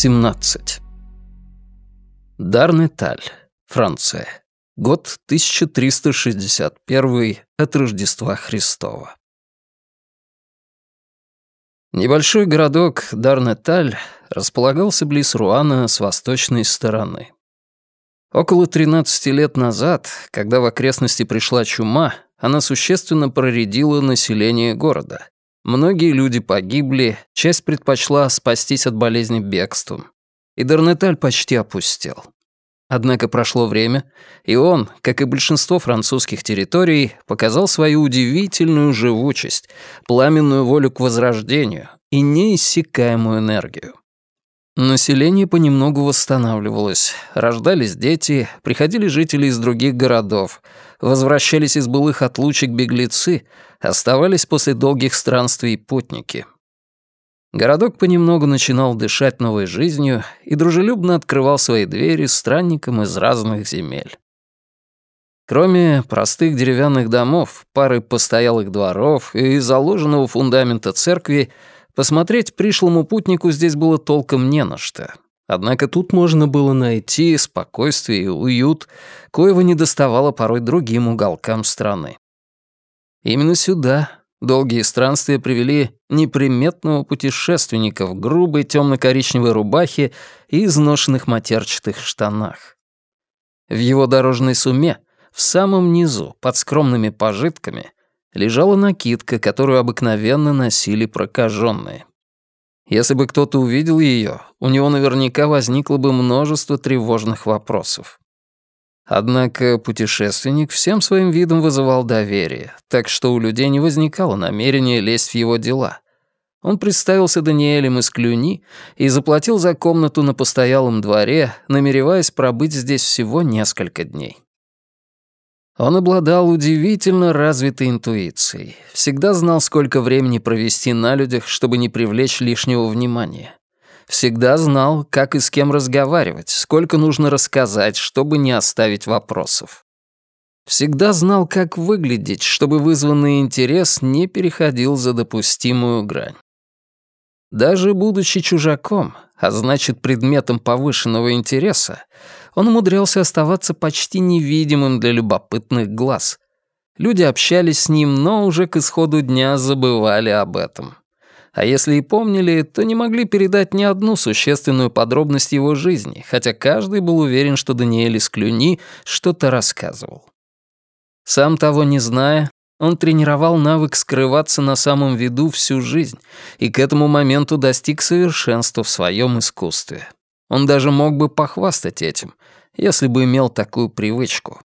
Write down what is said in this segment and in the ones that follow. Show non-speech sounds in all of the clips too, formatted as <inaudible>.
17. Дарнеталь, Франция. Год 1361 от Рождества Христова. Небольшой городок Дарнеталь располагался близ Руана с восточной стороны. Около 13 лет назад, когда в окрестности пришла чума, она существенно проредила население города. Многие люди погибли, часть предпочла спастись от болезни бегством. И Дарнеталь почти опустел. Однако прошло время, и он, как и большинство французских территорий, показал свою удивительную живучесть, пламенную волю к возрождению и неиссякаемую энергию. Население понемногу восстанавливалось, рождались дети, приходили жители из других городов, возвращались из былых отлучек беглецы, оставались после долгих странствий путники — Городок понемногу начинал дышать новой жизнью и дружелюбно открывал свои двери странникам из разных земель. Кроме простых деревянных домов, пары постоялых дворов и заложенного фундамента церкви, посмотреть пришлому путнику здесь было толком не на что. Однако тут можно было найти спокойствие и уют, коего не доставало порой другим уголкам страны. Именно сюда, Долгие странствия привели неприметного путешественника в грубой темно-коричневой рубахе и изношенных матерчатых штанах. В его дорожной суме, в самом низу, под скромными пожитками, лежала накидка, которую обыкновенно носили прокаженные. Если бы кто-то увидел ее, у него наверняка возникло бы множество тревожных вопросов. Однако путешественник всем своим видом вызывал доверие, так что у людей не возникало намерения лезть в его дела. Он представился Даниэлем из Клюни и заплатил за комнату на постоялом дворе, намереваясь пробыть здесь всего несколько дней. Он обладал удивительно развитой интуицией, всегда знал, сколько времени провести на людях, чтобы не привлечь лишнего внимания. Всегда знал, как и с кем разговаривать, сколько нужно рассказать, чтобы не оставить вопросов. Всегда знал, как выглядеть, чтобы вызванный интерес не переходил за допустимую грань. Даже будучи чужаком, а значит предметом повышенного интереса, он умудрялся оставаться почти невидимым для любопытных глаз. Люди общались с ним, но уже к исходу дня забывали об этом а если и помнили, то не могли передать ни одну существенную подробность его жизни, хотя каждый был уверен, что Даниэль из Клюни что-то рассказывал. Сам того не зная, он тренировал навык скрываться на самом виду всю жизнь и к этому моменту достиг совершенства в своем искусстве. Он даже мог бы похвастать этим, если бы имел такую привычку.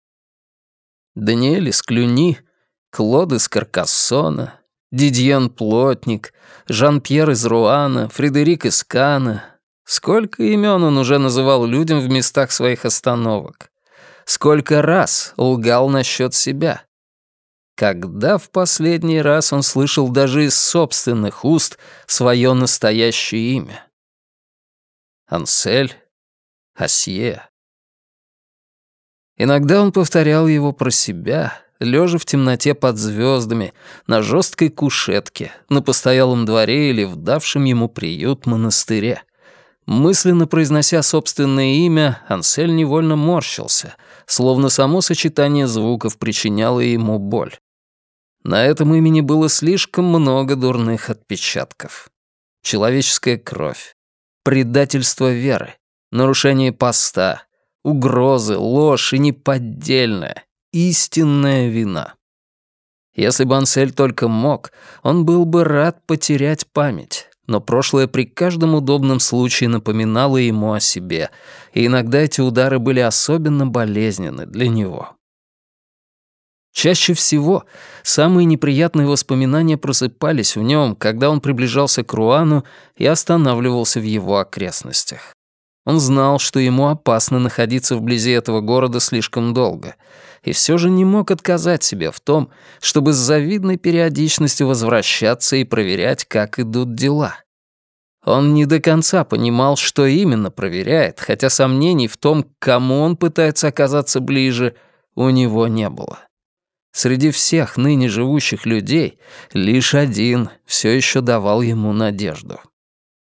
Даниэль из Клюни, Клод из Каркассона, Дидьен Плотник, Жан-Пьер из Руана, Фредерик из Кана. Сколько имен он уже называл людям в местах своих остановок. Сколько раз лгал насчет себя. Когда в последний раз он слышал даже из собственных уст свое настоящее имя? Ансель, Асье. Иногда он повторял его про себя, лежа в темноте под звездами, на жесткой кушетке, на постоялом дворе или в давшем ему приют монастыре. Мысленно произнося собственное имя, Ансель невольно морщился, словно само сочетание звуков причиняло ему боль. На этом имени было слишком много дурных отпечатков. Человеческая кровь, предательство веры, нарушение поста, угрозы, ложь и неподдельная, истинная вина. Если бы Ансель только мог, он был бы рад потерять память, но прошлое при каждом удобном случае напоминало ему о себе, и иногда эти удары были особенно болезненны для него. Чаще всего самые неприятные воспоминания просыпались в нем, когда он приближался к Руану и останавливался в его окрестностях. Он знал, что ему опасно находиться вблизи этого города слишком долго, и все же не мог отказать себе в том, чтобы с завидной периодичностью возвращаться и проверять, как идут дела. Он не до конца понимал, что именно проверяет, хотя сомнений в том, кому он пытается оказаться ближе, у него не было. Среди всех ныне живущих людей лишь один все еще давал ему надежду.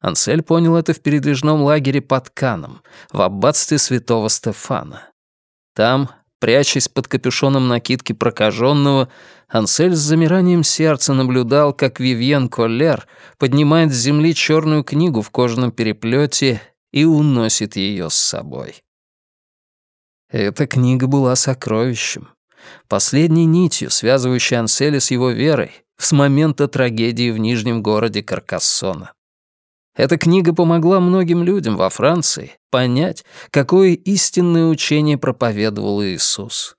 Ансель понял это в передвижном лагере под Каном, в аббатстве святого Стефана. Там, прячась под капюшоном накидки прокаженного, Ансель с замиранием сердца наблюдал, как Вивьен Коллер поднимает с земли черную книгу в кожаном переплете и уносит ее с собой. Эта книга была сокровищем, последней нитью, связывающей Анселя с его верой с момента трагедии в нижнем городе Каркассона. Эта книга помогла многим людям во Франции понять, какое истинное учение проповедовал Иисус.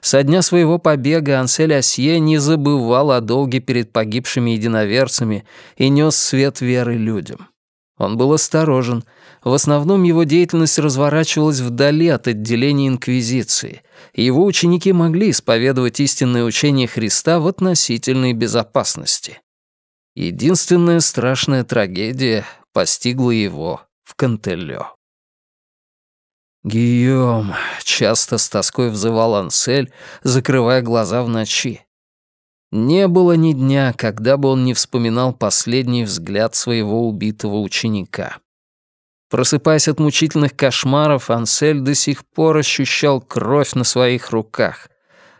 Со дня своего побега Ансель Асье не забывал о долге перед погибшими единоверцами и нес свет веры людям. Он был осторожен. В основном его деятельность разворачивалась вдали от отделения Инквизиции, его ученики могли исповедовать истинное учение Христа в относительной безопасности. Единственная страшная трагедия постигла его в Кантелё. «Гийом», — часто с тоской взывал Ансель, закрывая глаза в ночи. Не было ни дня, когда бы он не вспоминал последний взгляд своего убитого ученика. Просыпаясь от мучительных кошмаров, Ансель до сих пор ощущал кровь на своих руках.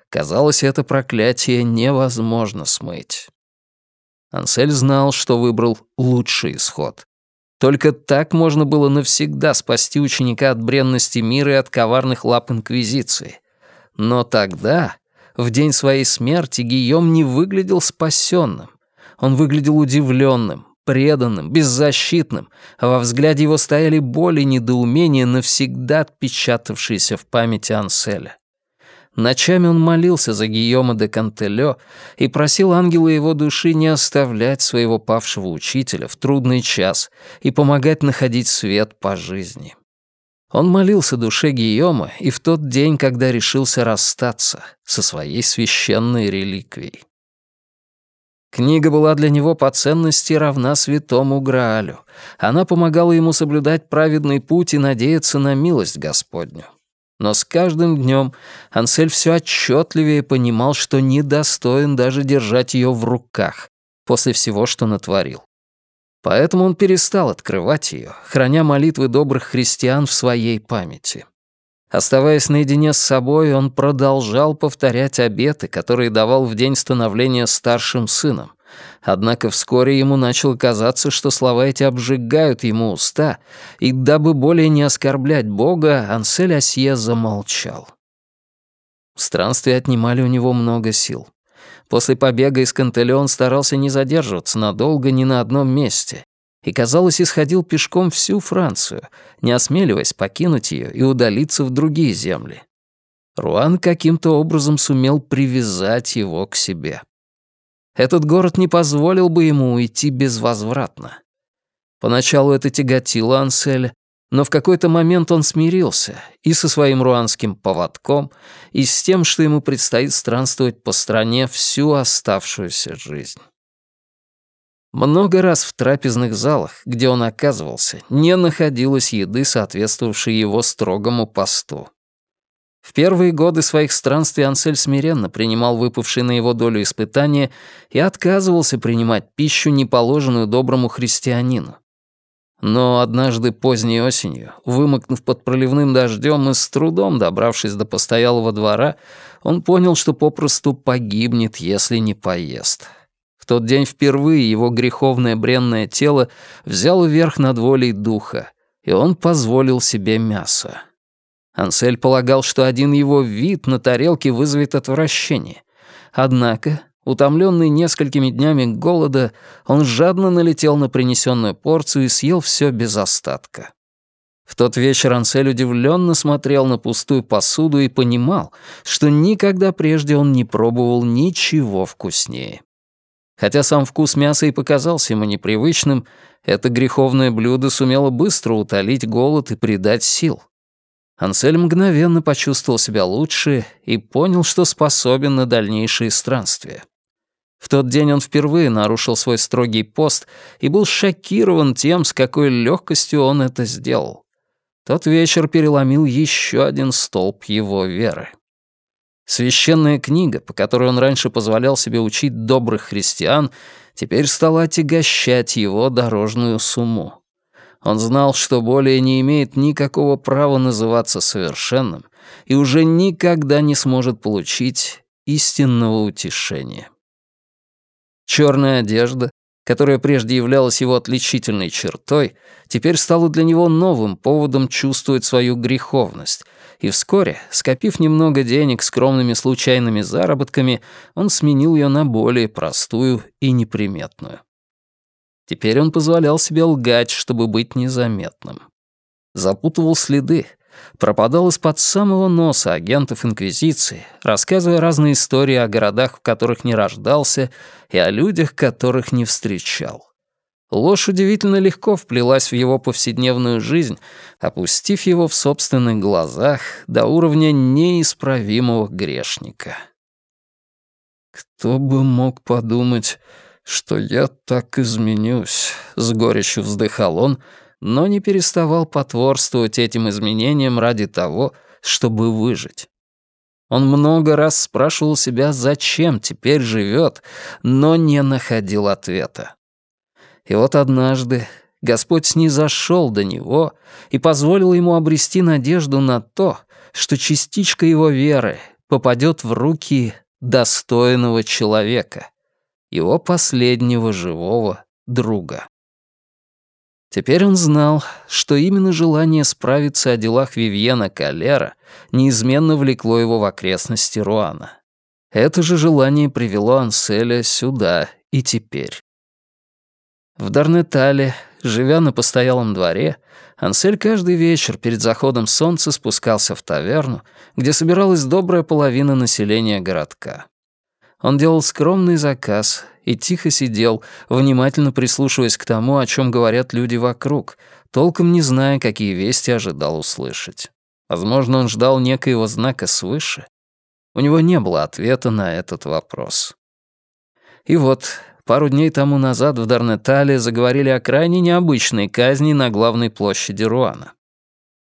Казалось, это проклятие невозможно смыть. Ансель знал, что выбрал лучший исход. Только так можно было навсегда спасти ученика от бренности мира и от коварных лап Инквизиции. Но тогда, в день своей смерти, Гийом не выглядел спасенным. Он выглядел удивленным, преданным, беззащитным, а во взгляде его стояли боль и недоумение, навсегда отпечатавшиеся в памяти Анселя. Ночами он молился за Гийома де Кантелё и просил ангела его души не оставлять своего павшего учителя в трудный час и помогать находить свет по жизни. Он молился душе Гийома и в тот день, когда решился расстаться со своей священной реликвией. Книга была для него по ценности равна святому Граалю. Она помогала ему соблюдать праведный путь и надеяться на милость Господню. Но с каждым днем Ансель все отчетливее понимал, что недостоин даже держать ее в руках после всего, что натворил. Поэтому он перестал открывать ее, храня молитвы добрых христиан в своей памяти. Оставаясь наедине с собой, он продолжал повторять обеты, которые давал в день становления старшим сыном, Однако вскоре ему начало казаться, что слова эти обжигают ему уста, и дабы более не оскорблять Бога, Ансель Асье замолчал. Странствия отнимали у него много сил. После побега из Кантеле он старался не задерживаться надолго ни на одном месте и, казалось, исходил пешком всю Францию, не осмеливаясь покинуть ее и удалиться в другие земли. Руан каким-то образом сумел привязать его к себе. Этот город не позволил бы ему уйти безвозвратно. Поначалу это тяготило Анселя, но в какой-то момент он смирился и со своим руанским поводком, и с тем, что ему предстоит странствовать по стране всю оставшуюся жизнь. Много раз в трапезных залах, где он оказывался, не находилось еды, соответствовавшей его строгому посту. В первые годы своих странствий Ансель смиренно принимал выпавшие на его долю испытания и отказывался принимать пищу, не положенную доброму христианину. Но однажды поздней осенью, вымокнув под проливным дождем и с трудом добравшись до постоялого двора, он понял, что попросту погибнет, если не поест. В тот день впервые его греховное бренное тело взяло верх над волей духа, и он позволил себе мясо. Ансель полагал, что один его вид на тарелке вызовет отвращение. Однако, утомленный несколькими днями голода, он жадно налетел на принесенную порцию и съел все без остатка. В тот вечер Ансель удивленно смотрел на пустую посуду и понимал, что никогда прежде он не пробовал ничего вкуснее. Хотя сам вкус мяса и показался ему непривычным, это греховное блюдо сумело быстро утолить голод и придать сил. Ансель мгновенно почувствовал себя лучше и понял, что способен на дальнейшие странствия. В тот день он впервые нарушил свой строгий пост и был шокирован тем, с какой легкостью он это сделал. Тот вечер переломил еще один столб его веры. Священная книга, по которой он раньше позволял себе учить добрых христиан, теперь стала отягощать его дорожную сумму. Он знал, что более не имеет никакого права называться совершенным и уже никогда не сможет получить истинного утешения. Черная одежда, которая прежде являлась его отличительной чертой, теперь стала для него новым поводом чувствовать свою греховность, и вскоре, скопив немного денег скромными случайными заработками, он сменил ее на более простую и неприметную. Теперь он позволял себе лгать, чтобы быть незаметным. Запутывал следы, пропадал из-под самого носа агентов Инквизиции, рассказывая разные истории о городах, в которых не рождался, и о людях, которых не встречал. Ложь удивительно легко вплелась в его повседневную жизнь, опустив его в собственных глазах до уровня неисправимого грешника. «Кто бы мог подумать, что я так изменюсь», — с горечью вздыхал он, но не переставал потворствовать этим изменениям ради того, чтобы выжить. Он много раз спрашивал себя, зачем теперь живет, но не находил ответа. И вот однажды Господь снизошел до него и позволил ему обрести надежду на то, что частичка его веры попадет в руки достойного человека, его последнего живого друга. Теперь он знал, что именно желание справиться о делах Вивьена Калера неизменно влекло его в окрестности Руана. Это же желание привело Анселя сюда и теперь. В Дарнетале, живя на постоялом дворе, Ансель каждый вечер перед заходом солнца спускался в таверну, где собиралась добрая половина населения городка. Он делал скромный заказ и тихо сидел, внимательно прислушиваясь к тому, о чем говорят люди вокруг, толком не зная, какие вести ожидал услышать. Возможно, он ждал некоего знака свыше. У него не было ответа на этот вопрос. И вот, пару дней тому назад в Дарнетале заговорили о крайне необычной казни на главной площади Руана.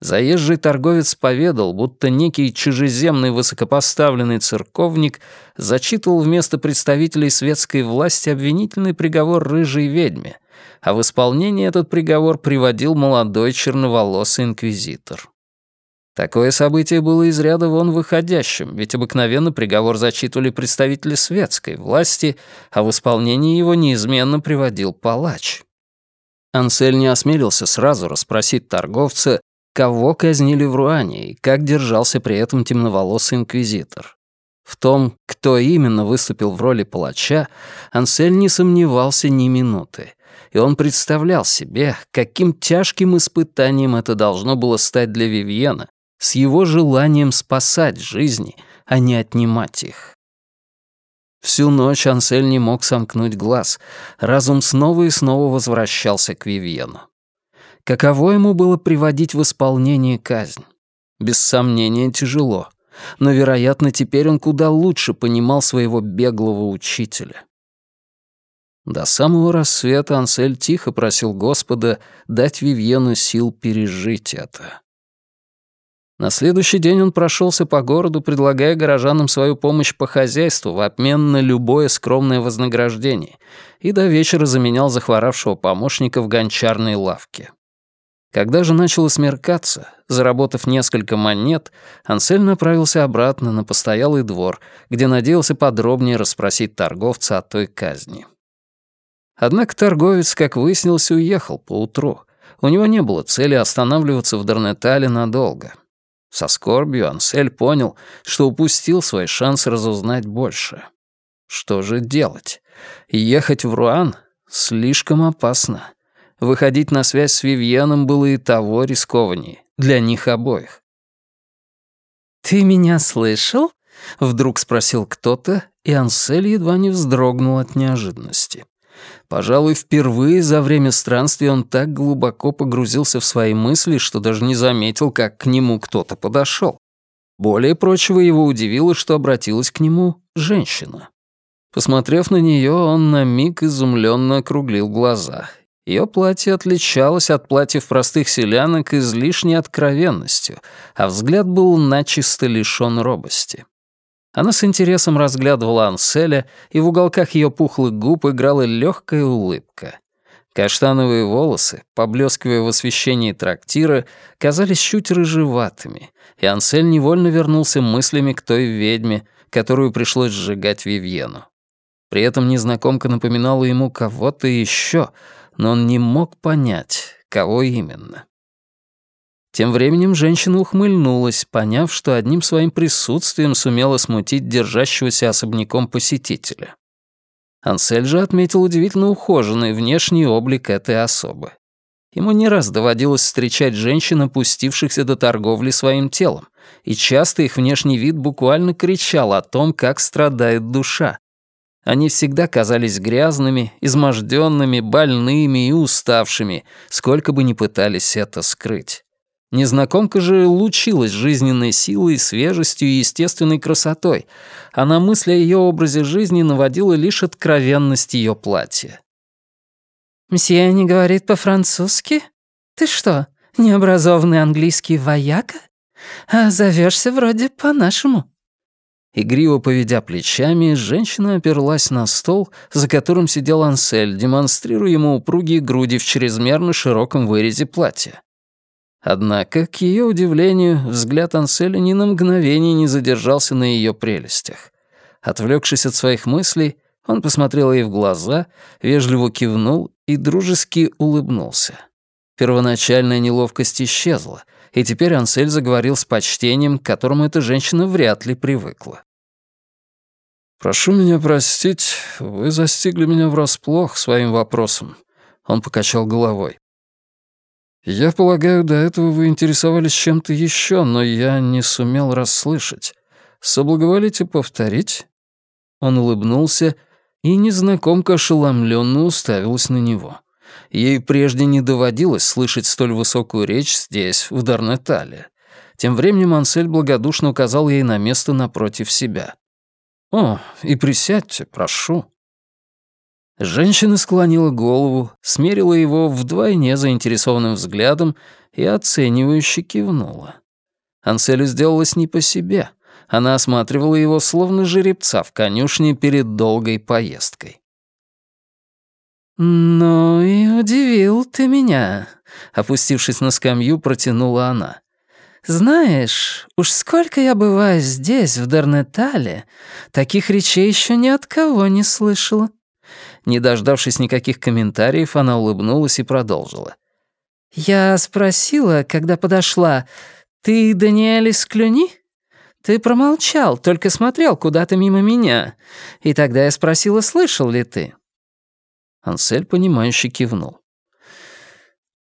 Заезжий торговец поведал, будто некий чужеземный высокопоставленный церковник зачитывал вместо представителей светской власти обвинительный приговор рыжей ведьме, а в исполнение этот приговор приводил молодой черноволосый инквизитор. Такое событие было из ряда вон выходящим, ведь обыкновенно приговор зачитывали представители светской власти, а в исполнение его неизменно приводил палач. Ансель не осмелился сразу расспросить торговца, кого казнили в Руане и как держался при этом темноволосый инквизитор. В том, кто именно выступил в роли палача, Ансель не сомневался ни минуты, и он представлял себе, каким тяжким испытанием это должно было стать для Вивьена с его желанием спасать жизни, а не отнимать их. Всю ночь Ансель не мог сомкнуть глаз, разум снова и снова возвращался к Вивьену. Каково ему было приводить в исполнение казнь? Без сомнения, тяжело. Но, вероятно, теперь он куда лучше понимал своего беглого учителя. До самого рассвета Ансель тихо просил Господа дать Вивьену сил пережить это. На следующий день он прошелся по городу, предлагая горожанам свою помощь по хозяйству в обмен на любое скромное вознаграждение, и до вечера заменял захворавшего помощника в гончарной лавке. Когда же начало смеркаться, заработав несколько монет, Ансель направился обратно на постоялый двор, где надеялся подробнее расспросить торговца о той казни. Однако торговец, как выяснилось, уехал поутру. У него не было цели останавливаться в Дарнетале надолго. Со скорбью Ансель понял, что упустил свой шанс разузнать больше. Что же делать? Ехать в Руан слишком опасно. Выходить на связь с Вивьеном было и того рискованнее. Для них обоих. «Ты меня слышал?» — вдруг спросил кто-то, и Ансель едва не вздрогнул от неожиданности. Пожалуй, впервые за время странствия он так глубоко погрузился в свои мысли, что даже не заметил, как к нему кто-то подошел. Более прочего, его удивило, что обратилась к нему женщина. Посмотрев на нее, он на миг изумленно округлил глаза ее платье отличалось от платьев простых селянок излишней откровенностью, а взгляд был начисто лишён робости. Она с интересом разглядывала Анселя, и в уголках ее пухлых губ играла легкая улыбка. Каштановые волосы, поблескивая в освещении трактира, казались чуть рыжеватыми, и Ансель невольно вернулся мыслями к той ведьме, которую пришлось сжигать Вивьену. При этом незнакомка напоминала ему кого-то еще, но он не мог понять, кого именно. Тем временем женщина ухмыльнулась, поняв, что одним своим присутствием сумела смутить держащегося особняком посетителя. Ансель же отметил удивительно ухоженный внешний облик этой особы. Ему не раз доводилось встречать женщин, опустившихся до торговли своим телом, и часто их внешний вид буквально кричал о том, как страдает душа. Они всегда казались грязными, изможденными, больными и уставшими, сколько бы ни пытались это скрыть. Незнакомка же лучилась жизненной силой, свежестью и естественной красотой, а на мысли о ее образе жизни наводила лишь откровенность ее платья. «Мсье не говорит по-французски? Ты что, необразованный английский вояка? А зовешься вроде по-нашему». Игриво поведя плечами, женщина оперлась на стол, за которым сидел Ансель, демонстрируя ему упругие груди в чрезмерно широком вырезе платья. Однако, к ее удивлению, взгляд Анселя ни на мгновение не задержался на ее прелестях. Отвлекшись от своих мыслей, он посмотрел ей в глаза, вежливо кивнул и дружески улыбнулся. Первоначальная неловкость исчезла, и теперь Ансель заговорил с почтением, к которому эта женщина вряд ли привыкла. «Прошу меня простить, вы застигли меня врасплох своим вопросом». Он покачал головой. «Я полагаю, до этого вы интересовались чем-то еще, но я не сумел расслышать. Соблаговолите повторить?» Он улыбнулся, и незнакомка ошеломленно уставилась на него. Ей прежде не доводилось слышать столь высокую речь здесь, в Дарнетале. Тем временем Ансель благодушно указал ей на место напротив себя. «О, и присядьте, прошу». Женщина склонила голову, смерила его вдвойне заинтересованным взглядом и оценивающе кивнула. Анселю сделалось не по себе. Она осматривала его, словно жеребца в конюшне перед долгой поездкой. «Ну и удивил ты меня», — опустившись на скамью, протянула она. «Знаешь, уж сколько я бываю здесь, в Дарнетале, таких речей еще ни от кого не слышала». Не дождавшись никаких комментариев, она улыбнулась и продолжила. «Я спросила, когда подошла, ты Даниэль из Клюни? Ты промолчал, только смотрел куда-то мимо меня. И тогда я спросила, слышал ли ты?» Ансель, понимающе кивнул.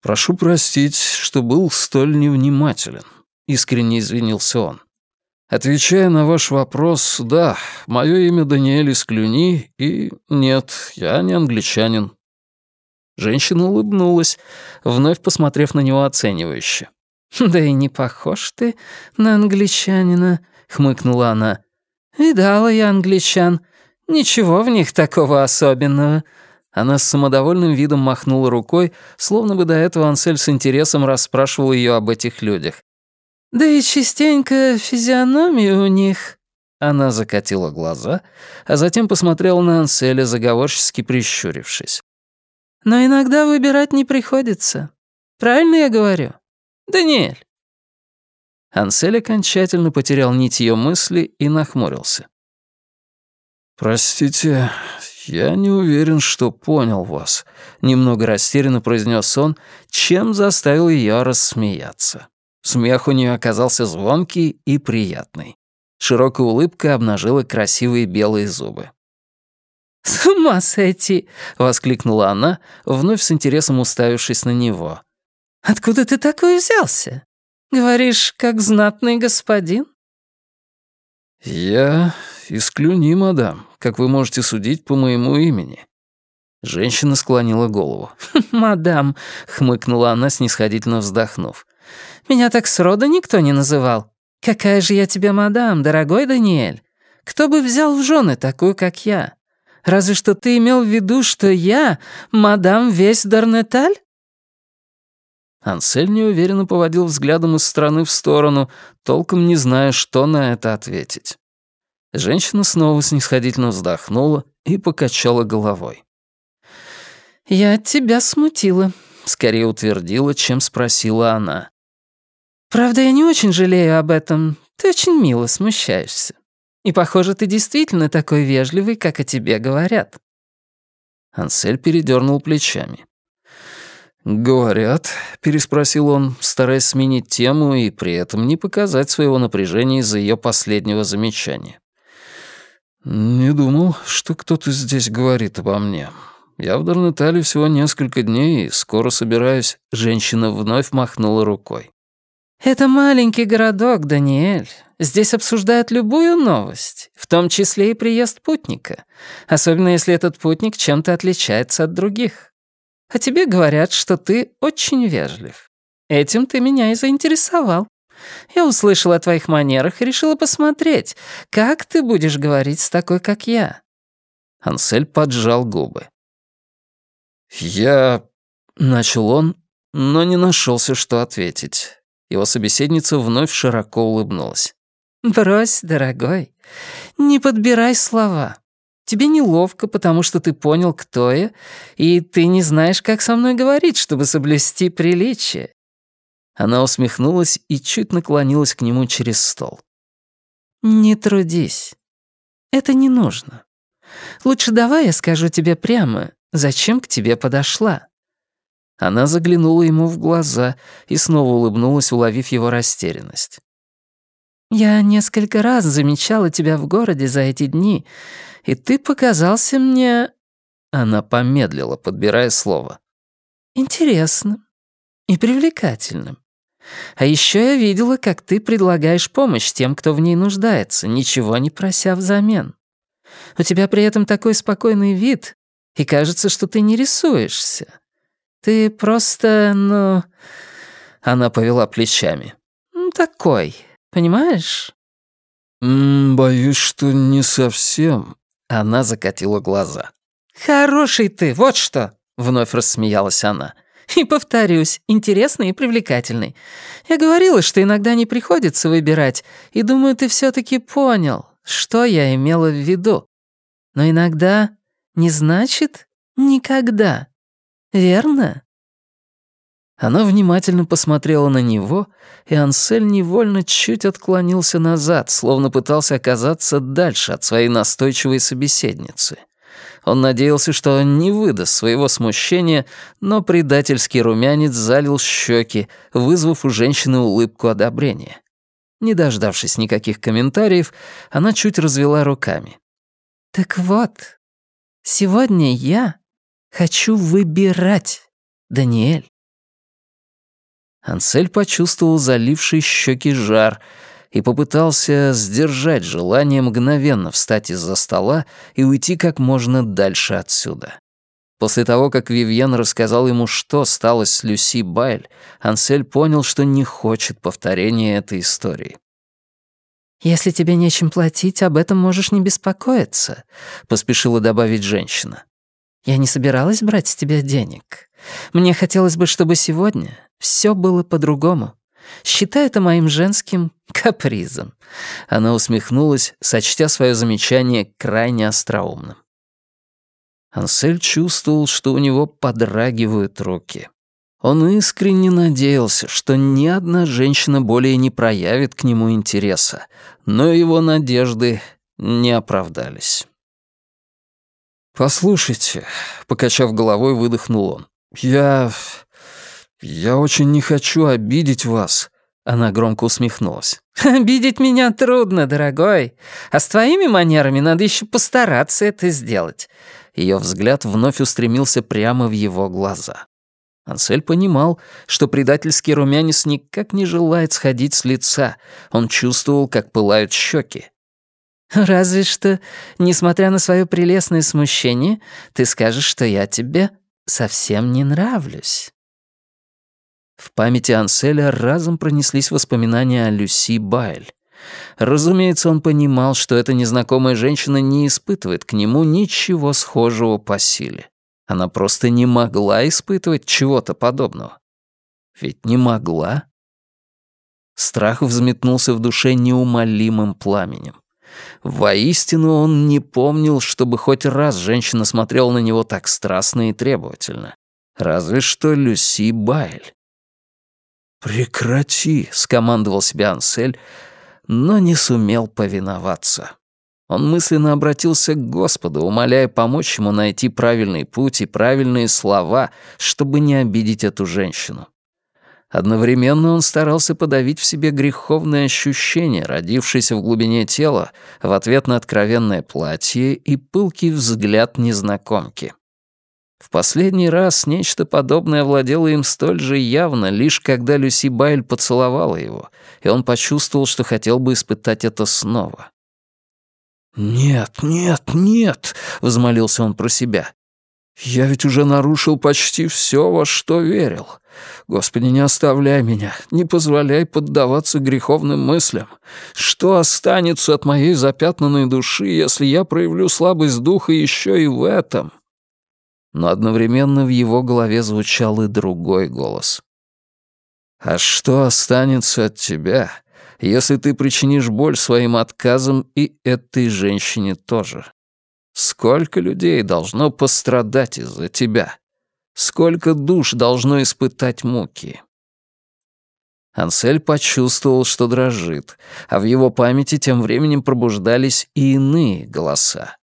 «Прошу простить, что был столь невнимателен», — искренне извинился он. Отвечая на ваш вопрос, да, мое имя Даниэль из Клюни, и нет, я не англичанин. Женщина улыбнулась, вновь посмотрев на него оценивающе. «Да и не похож ты на англичанина», — хмыкнула она. «Видала я англичан. Ничего в них такого особенного». Она с самодовольным видом махнула рукой, словно бы до этого Ансель с интересом расспрашивал ее об этих людях. Да и частенько физиономии у них...» Она закатила глаза, а затем посмотрела на Анселя, заговорчески прищурившись. «Но иногда выбирать не приходится. Правильно я говорю? Даниэль?» Ансель окончательно потерял нить ее мысли и нахмурился. «Простите, я не уверен, что понял вас», — немного растерянно произнес он, чем заставил ее рассмеяться. Смех у нее оказался звонкий и приятный. Широкая улыбка обнажила красивые белые зубы. «С ума сойти!» — воскликнула она, вновь с интересом уставившись на него. «Откуда ты такой взялся? Говоришь, как знатный господин?» «Я из Клюни, мадам, как вы можете судить по моему имени». Женщина склонила голову. «Мадам», — хмыкнула она, снисходительно вздохнув. Меня так срода никто не называл. Какая же я тебе мадам, дорогой Даниэль? Кто бы взял в жены такую, как я? Разве что ты имел в виду, что я мадам весь Дарнеталь?» Ансель неуверенно поводил взглядом из стороны в сторону, толком не зная, что на это ответить. Женщина снова снисходительно вздохнула и покачала головой. «Я тебя смутила», — скорее утвердила, чем спросила она. «Правда, я не очень жалею об этом. Ты очень мило смущаешься. И, похоже, ты действительно такой вежливый, как о тебе говорят». Ансель передернул плечами. «Говорят», — переспросил он, стараясь сменить тему и при этом не показать своего напряжения из-за ее последнего замечания. «Не думал, что кто-то здесь говорит обо мне. Я в Дарнетале всего несколько дней и скоро собираюсь...» Женщина вновь махнула рукой. «Это маленький городок, Даниэль. Здесь обсуждают любую новость, в том числе и приезд путника, особенно если этот путник чем-то отличается от других. А тебе говорят, что ты очень вежлив. Этим ты меня и заинтересовал. Я услышала о твоих манерах и решила посмотреть, как ты будешь говорить с такой, как я». Ансель поджал губы. «Я...» — начал он, но не нашелся, что ответить. Его собеседница вновь широко улыбнулась. «Брось, дорогой, не подбирай слова. Тебе неловко, потому что ты понял, кто я, и ты не знаешь, как со мной говорить, чтобы соблюсти приличие». Она усмехнулась и чуть наклонилась к нему через стол. «Не трудись. Это не нужно. Лучше давай я скажу тебе прямо, зачем к тебе подошла». Она заглянула ему в глаза и снова улыбнулась, уловив его растерянность. «Я несколько раз замечала тебя в городе за эти дни, и ты показался мне...» Она помедлила, подбирая слово. «Интересным и привлекательным. А еще я видела, как ты предлагаешь помощь тем, кто в ней нуждается, ничего не прося взамен. У тебя при этом такой спокойный вид, и кажется, что ты не рисуешься. Ты просто, ну...» Она повела плечами. «Такой, понимаешь?» «Боюсь, что не совсем». Она закатила глаза. «Хороший ты, вот что!» — вновь рассмеялась она. «И повторюсь, интересный и привлекательный. Я говорила, что иногда не приходится выбирать, и думаю, ты все таки понял, что я имела в виду. Но иногда не значит никогда. Верно?» Она внимательно посмотрела на него, и Ансель невольно чуть отклонился назад, словно пытался оказаться дальше от своей настойчивой собеседницы. Он надеялся, что не выдаст своего смущения, но предательский румянец залил щеки, вызвав у женщины улыбку одобрения. Не дождавшись никаких комментариев, она чуть развела руками. «Так вот, сегодня я хочу выбирать, Даниэль». Ансель почувствовал заливший щеки жар и попытался сдержать желание мгновенно встать из-за стола и уйти как можно дальше отсюда. После того, как Вивьен рассказал ему, что стало с Люси Байль, Ансель понял, что не хочет повторения этой истории. «Если тебе нечем платить, об этом можешь не беспокоиться», — поспешила добавить женщина. «Я не собиралась брать с тебя денег. Мне хотелось бы, чтобы сегодня все было по-другому. Считай это моим женским капризом». Она усмехнулась, сочтя свое замечание крайне остроумным. Ансель чувствовал, что у него подрагивают руки. Он искренне надеялся, что ни одна женщина более не проявит к нему интереса, но его надежды не оправдались. «Послушайте», — покачав головой, выдохнул он, — «я... я очень не хочу обидеть вас». Она громко усмехнулась. <laughs> «Обидеть меня трудно, дорогой. А с твоими манерами надо еще постараться это сделать». Ее взгляд вновь устремился прямо в его глаза. Ансель понимал, что предательский румянец никак не желает сходить с лица. Он чувствовал, как пылают щеки. «Разве что, несмотря на свое прелестное смущение, ты скажешь, что я тебе совсем не нравлюсь». В памяти Анселя разом пронеслись воспоминания о Люси Байль. Разумеется, он понимал, что эта незнакомая женщина не испытывает к нему ничего схожего по силе. Она просто не могла испытывать чего-то подобного. Ведь не могла. Страх взметнулся в душе неумолимым пламенем. Воистину он не помнил, чтобы хоть раз женщина смотрела на него так страстно и требовательно. Разве что Люси Байль. «Прекрати», — скомандовал себя Ансель, но не сумел повиноваться. Он мысленно обратился к Господу, умоляя помочь ему найти правильный путь и правильные слова, чтобы не обидеть эту женщину. Одновременно он старался подавить в себе греховное ощущение, родившееся в глубине тела, в ответ на откровенное платье и пылкий взгляд незнакомки. В последний раз нечто подобное владело им столь же явно, лишь когда Люси Байль поцеловала его, и он почувствовал, что хотел бы испытать это снова. «Нет, нет, нет!» — возмолился он про себя. «Я ведь уже нарушил почти все, во что верил. Господи, не оставляй меня, не позволяй поддаваться греховным мыслям. Что останется от моей запятнанной души, если я проявлю слабость духа еще и в этом?» Но одновременно в его голове звучал и другой голос. «А что останется от тебя, если ты причинишь боль своим отказом и этой женщине тоже? Сколько людей должно пострадать из-за тебя? Сколько душ должно испытать муки?» Ансель почувствовал, что дрожит, а в его памяти тем временем пробуждались и иные голоса.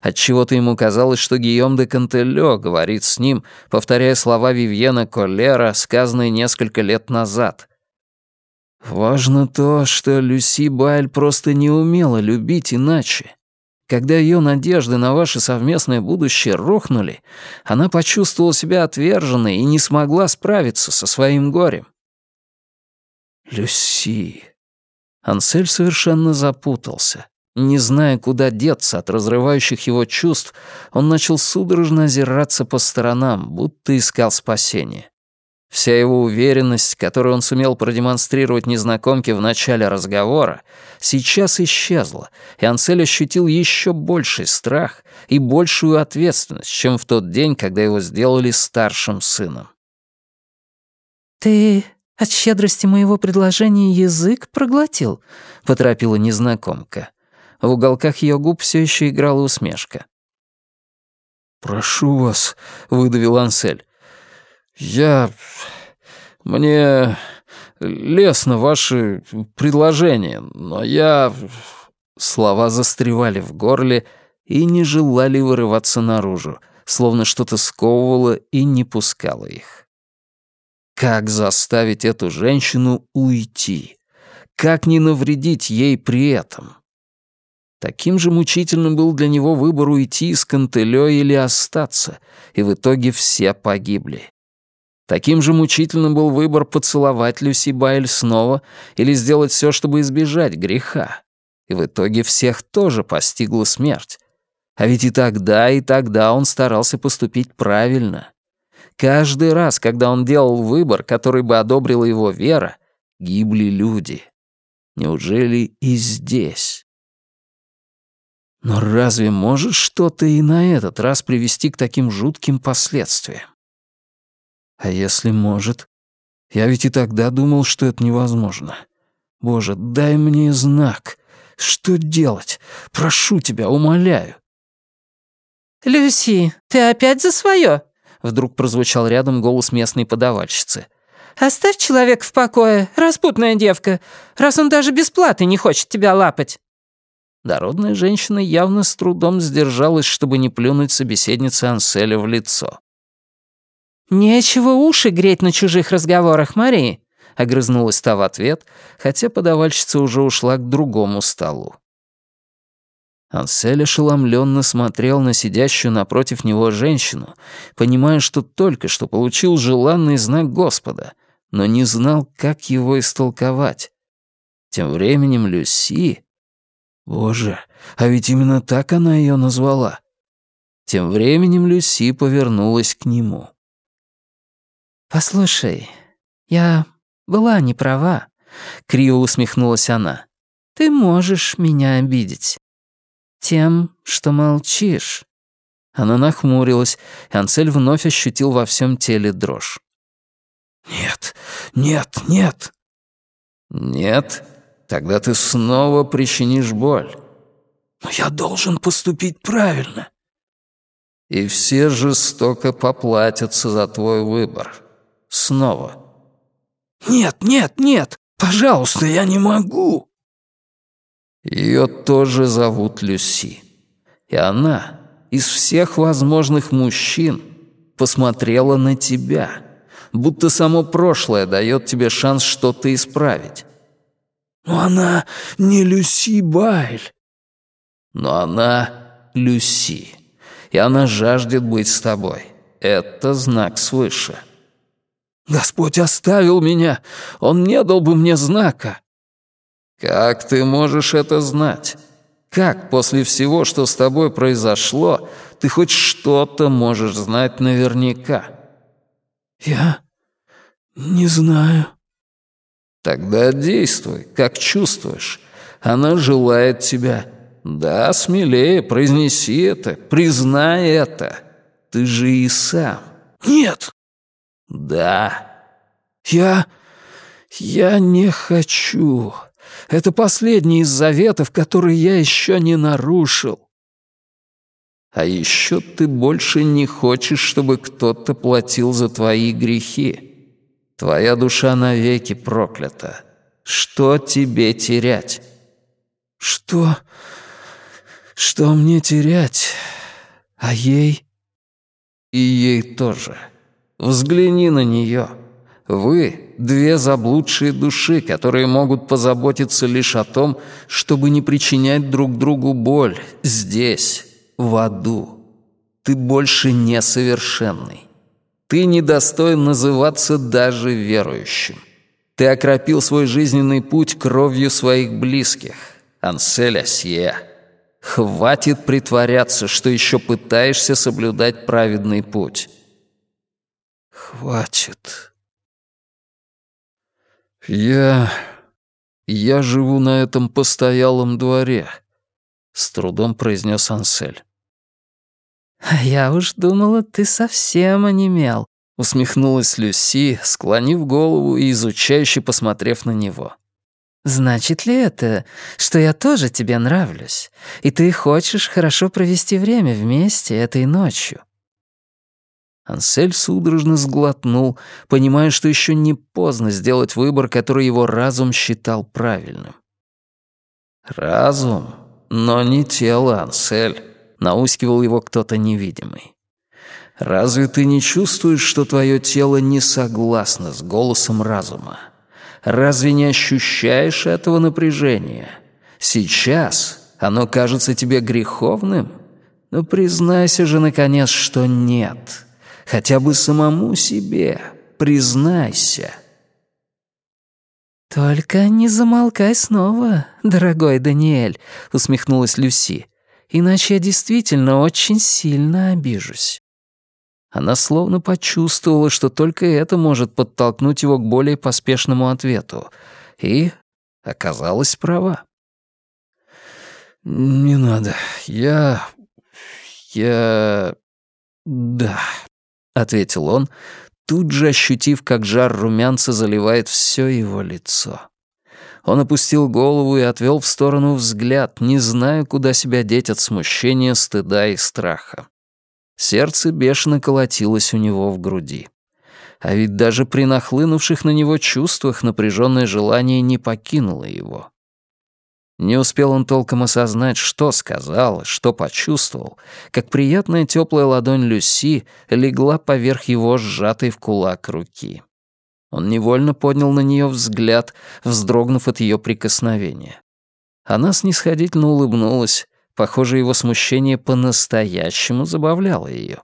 Отчего-то ему казалось, что Гийом де Кантелё говорит с ним, повторяя слова Вивьена Коллера, сказанные несколько лет назад. «Важно то, что Люси Байль просто не умела любить иначе. Когда ее надежды на ваше совместное будущее рухнули, она почувствовала себя отверженной и не смогла справиться со своим горем». «Люси...» Ансель совершенно запутался. Не зная, куда деться от разрывающих его чувств, он начал судорожно озираться по сторонам, будто искал спасения. Вся его уверенность, которую он сумел продемонстрировать незнакомке в начале разговора, сейчас исчезла, и Ансель ощутил еще больший страх и большую ответственность, чем в тот день, когда его сделали старшим сыном. «Ты от щедрости моего предложения язык проглотил?» — поторопила незнакомка. В уголках ее губ все еще играла усмешка. «Прошу вас», — выдавил Ансель. «Я... Мне лестно ваши предложения, но я...» Слова застревали в горле и не желали вырываться наружу, словно что-то сковывало и не пускало их. Как заставить эту женщину уйти? Как не навредить ей при этом? Таким же мучительным был для него выбор уйти из Кантелё или остаться, и в итоге все погибли. Таким же мучительным был выбор поцеловать Люси Байль снова или сделать все, чтобы избежать греха. И в итоге всех тоже постигла смерть. А ведь и тогда, и тогда он старался поступить правильно. Каждый раз, когда он делал выбор, который бы одобрила его вера, гибли люди. Неужели и здесь? Но разве может что-то и на этот раз привести к таким жутким последствиям? А если может? Я ведь и тогда думал, что это невозможно. Боже, дай мне знак. Что делать? Прошу тебя, умоляю. «Люси, ты опять за свое? Вдруг прозвучал рядом голос местной подавальщицы. «Оставь человека в покое, распутная девка, раз он даже бесплатно не хочет тебя лапать». Дородная женщина явно с трудом сдержалась, чтобы не плюнуть собеседнице Анселя в лицо. «Нечего уши греть на чужих разговорах, Марии», — огрызнулась та в ответ, хотя подавальщица уже ушла к другому столу. Ансель ошеломленно смотрел на сидящую напротив него женщину, понимая, что только что получил желанный знак Господа, но не знал, как его истолковать. Тем временем Люси, Боже, а ведь именно так она ее назвала. Тем временем Люси повернулась к нему. «Послушай, я была не права», — криво усмехнулась она. «Ты можешь меня обидеть. Тем, что молчишь». Она нахмурилась, и Ансель вновь ощутил во всем теле дрожь. «Нет, нет, нет!» «Нет?» Тогда ты снова причинишь боль. Но я должен поступить правильно. И все жестоко поплатятся за твой выбор. Снова. Нет, нет, нет, пожалуйста, я не могу. Ее тоже зовут Люси. И она из всех возможных мужчин посмотрела на тебя, будто само прошлое дает тебе шанс что-то исправить. Но она не Люси Байль. Но она Люси, и она жаждет быть с тобой. Это знак свыше. Господь оставил меня, Он не дал бы мне знака. Как ты можешь это знать? Как после всего, что с тобой произошло, ты хоть что-то можешь знать наверняка? Я не знаю. Тогда действуй, как чувствуешь. Она желает тебя. Да, смелее, произнеси это, признай это. Ты же и сам. Нет. Да. Я... я не хочу. Это последний из заветов, которые я еще не нарушил. А еще ты больше не хочешь, чтобы кто-то платил за твои грехи. Твоя душа навеки проклята. Что тебе терять? Что... что мне терять? А ей? И ей тоже. Взгляни на нее. Вы — две заблудшие души, которые могут позаботиться лишь о том, чтобы не причинять друг другу боль здесь, в аду. Ты больше несовершенный. Ты недостоин называться даже верующим. Ты окропил свой жизненный путь кровью своих близких. Ансель Асье. Хватит притворяться, что еще пытаешься соблюдать праведный путь. Хватит. «Я... я живу на этом постоялом дворе», — с трудом произнес Ансель. «А я уж думала, ты совсем онемел», — усмехнулась Люси, склонив голову и изучающе посмотрев на него. «Значит ли это, что я тоже тебе нравлюсь, и ты хочешь хорошо провести время вместе этой ночью?» Ансель судорожно сглотнул, понимая, что еще не поздно сделать выбор, который его разум считал правильным. «Разум, но не тело, Ансель», — наускивал его кто-то невидимый. «Разве ты не чувствуешь, что твое тело не согласно с голосом разума? Разве не ощущаешь этого напряжения? Сейчас оно кажется тебе греховным? Но признайся же, наконец, что нет». Хотя бы самому себе. Признайся. «Только не замолкай снова, дорогой Даниэль», — усмехнулась Люси. «Иначе я действительно очень сильно обижусь». Она словно почувствовала, что только это может подтолкнуть его к более поспешному ответу. И оказалась права. «Не надо. Я... я... да». — ответил он, тут же ощутив, как жар румянца заливает все его лицо. Он опустил голову и отвел в сторону взгляд, не зная, куда себя деть от смущения, стыда и страха. Сердце бешено колотилось у него в груди. А ведь даже при нахлынувших на него чувствах напряженное желание не покинуло его. Не успел он толком осознать, что сказал, что почувствовал, как приятная теплая ладонь Люси легла поверх его сжатой в кулак руки. Он невольно поднял на нее взгляд, вздрогнув от ее прикосновения. Она снисходительно улыбнулась, похоже, его смущение по-настоящему забавляло ее.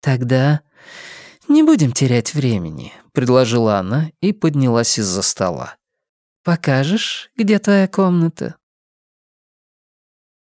«Тогда не будем терять времени», — предложила она и поднялась из-за стола. «Покажешь, где твоя комната?»